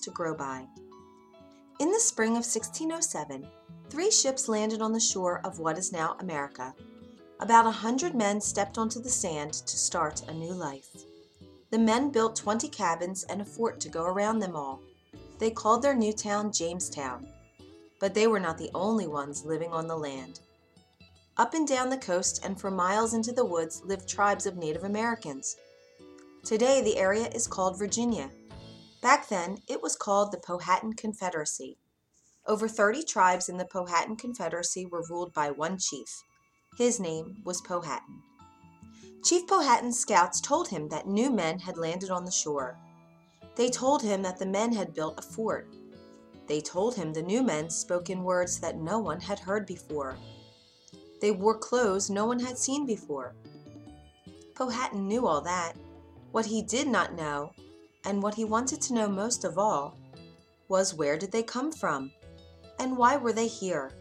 to grow by. In the spring of 1607, three ships landed on the shore of what is now America. About a hundred men stepped onto the sand to start a new life. The men built 20 cabins and a fort to go around them all. They called their new town Jamestown. But they were not the only ones living on the land. Up and down the coast and for miles into the woods lived tribes of Native Americans. Today, the area is called Virginia. Back then, it was called the Powhatan Confederacy. Over 30 tribes in the Powhatan Confederacy were ruled by one chief. His name was Powhatan. Chief Powhatan's scouts told him that new men had landed on the shore. They told him that the men had built a fort. They told him the new men spoke in words that no one had heard before. They wore clothes no one had seen before. Powhatan knew all that. What he did not know, and what he wanted to know most of all, was where did they come from? And why were they here?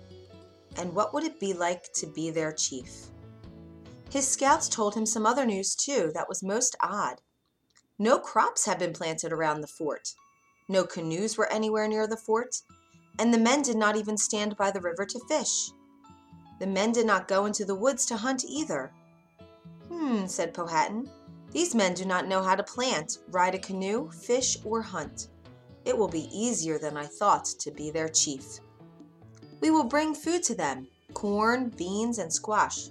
And what would it be like to be their chief? His scouts told him some other news too that was most odd. No crops had been planted around the fort. No canoes were anywhere near the fort, and the men did not even stand by the river to fish. The men did not go into the woods to hunt either. Hmm, said Powhatan. These men do not know how to plant, ride a canoe, fish, or hunt. It will be easier than I thought to be their chief. We will bring food to them corn, beans, and squash.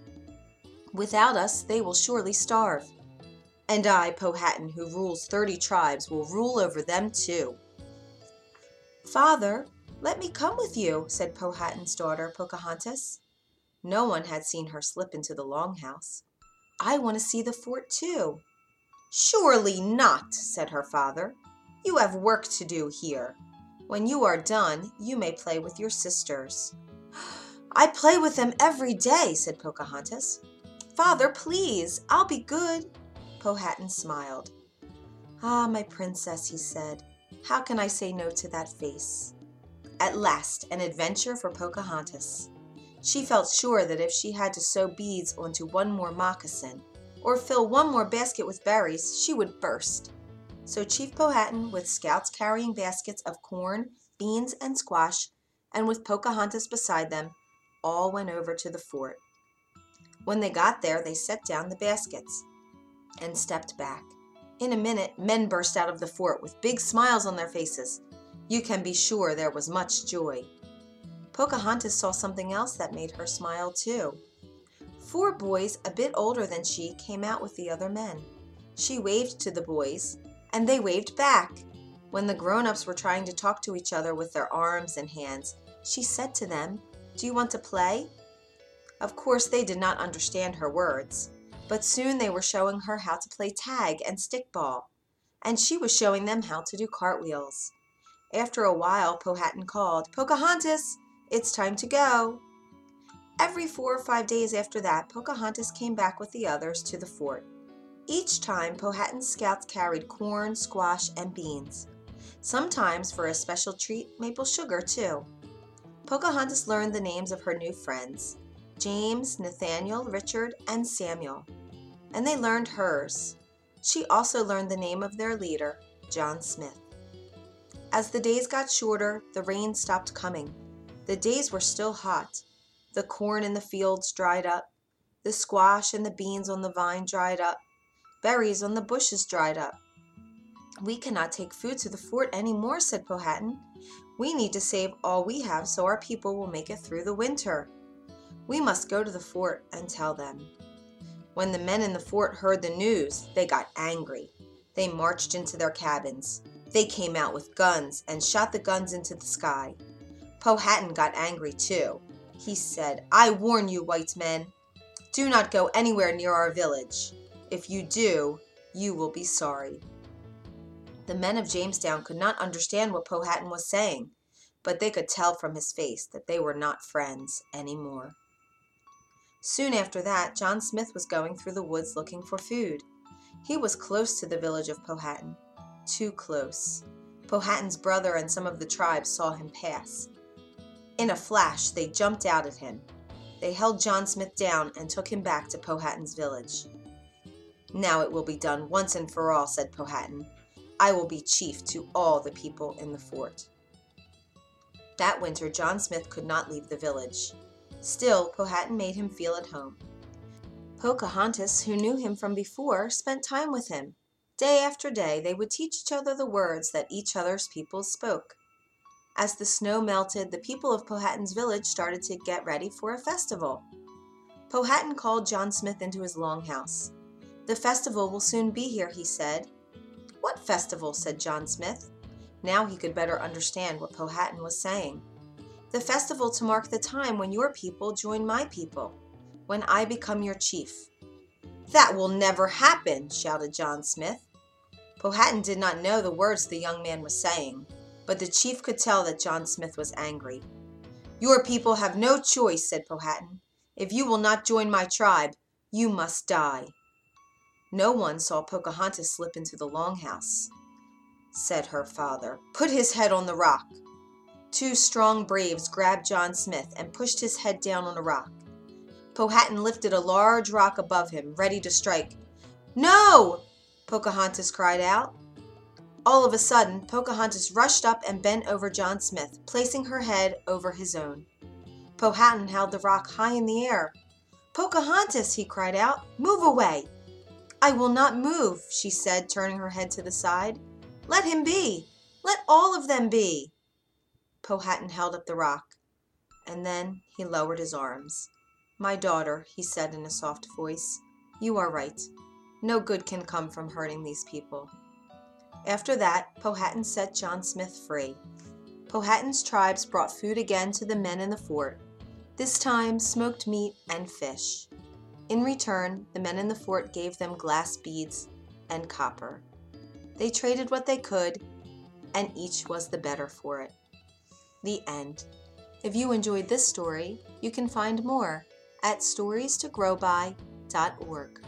Without us, they will surely starve. And I, Powhatan, who rules thirty tribes, will rule over them too. Father, let me come with you, said Powhatan's daughter, Pocahontas. No one had seen her slip into the longhouse. I want to see the fort too. Surely not, said her father. You have work to do here. When you are done, you may play with your sisters. I play with them every day, said Pocahontas. Father, please, I'll be good. Powhatan smiled. Ah, my princess, he said, how can I say no to that face? At last, an adventure for Pocahontas. She felt sure that if she had to sew beads onto one more moccasin, or fill one more basket with berries, she would burst. So Chief Powhatan, with scouts carrying baskets of corn, beans, and squash, and with Pocahontas beside them, all went over to the fort. When they got there, they set down the baskets and stepped back. In a minute, men burst out of the fort with big smiles on their faces. You can be sure there was much joy. Pocahontas saw something else that made her smile too. Four boys a bit older than she came out with the other men. She waved to the boys, and they waved back. When the grown ups were trying to talk to each other with their arms and hands, she said to them, Do you want to play? Of course, they did not understand her words, but soon they were showing her how to play tag and stickball, and she was showing them how to do cartwheels. After a while, Powhatan called, Pocahontas, it's time to go. Every four or five days after that, Pocahontas came back with the others to the fort. Each time, Powhatan's scouts carried corn, squash, and beans. Sometimes, for a special treat, maple sugar, too. Pocahontas learned the names of her new friends James, Nathaniel, Richard, and Samuel. And they learned hers. She also learned the name of their leader, John Smith. As the days got shorter, the rain stopped coming. The days were still hot. The corn in the fields dried up. The squash and the beans on the vine dried up. Berries on the bushes dried up. We cannot take food to the fort any more, said Powhatan. We need to save all we have so our people will make it through the winter. We must go to the fort and tell them. When the men in the fort heard the news, they got angry. They marched into their cabins. They came out with guns and shot the guns into the sky. Powhatan got angry too. He said, I warn you, white men, do not go anywhere near our village. If you do, you will be sorry. The men of Jamestown could not understand what Powhatan was saying, but they could tell from his face that they were not friends any more. Soon after that, John Smith was going through the woods looking for food. He was close to the village of Powhatan, too close. Powhatan's brother and some of the tribes saw him pass. In a flash, they jumped out at him. They held John Smith down and took him back to Powhatan's village. Now it will be done once and for all, said Powhatan. I will be chief to all the people in the fort. That winter, John Smith could not leave the village. Still, Powhatan made him feel at home. Pocahontas, who knew him from before, spent time with him. Day after day, they would teach each other the words that each other's people spoke. As the snow melted, the people of Powhatan's village started to get ready for a festival. Powhatan called John Smith into his longhouse. The festival will soon be here, he said. What festival? said John Smith. Now he could better understand what Powhatan was saying. The festival to mark the time when your people join my people, when I become your chief. That will never happen, shouted John Smith. Powhatan did not know the words the young man was saying but the chief could tell that John Smith was angry. Your people have no choice, said Powhatan. If you will not join my tribe, you must die. No one saw Pocahontas slip into the longhouse, said her father. Put his head on the rock. Two strong braves grabbed John Smith and pushed his head down on a rock. Powhatan lifted a large rock above him, ready to strike. No! Pocahontas cried out. All of a sudden, Pocahontas rushed up and bent over John Smith, placing her head over his own. Powhatan held the rock high in the air. Pocahontas, he cried out, move away. I will not move, she said, turning her head to the side. Let him be. Let all of them be. Powhatan held up the rock, and then he lowered his arms. My daughter, he said in a soft voice, you are right. No good can come from hurting these people. After that, Powhatan set John Smith free. Powhatan's tribes brought food again to the men in the fort, this time smoked meat and fish. In return, the men in the fort gave them glass beads and copper. They traded what they could, and each was the better for it. The end. If you enjoyed this story, you can find more at storiestogrowby.org.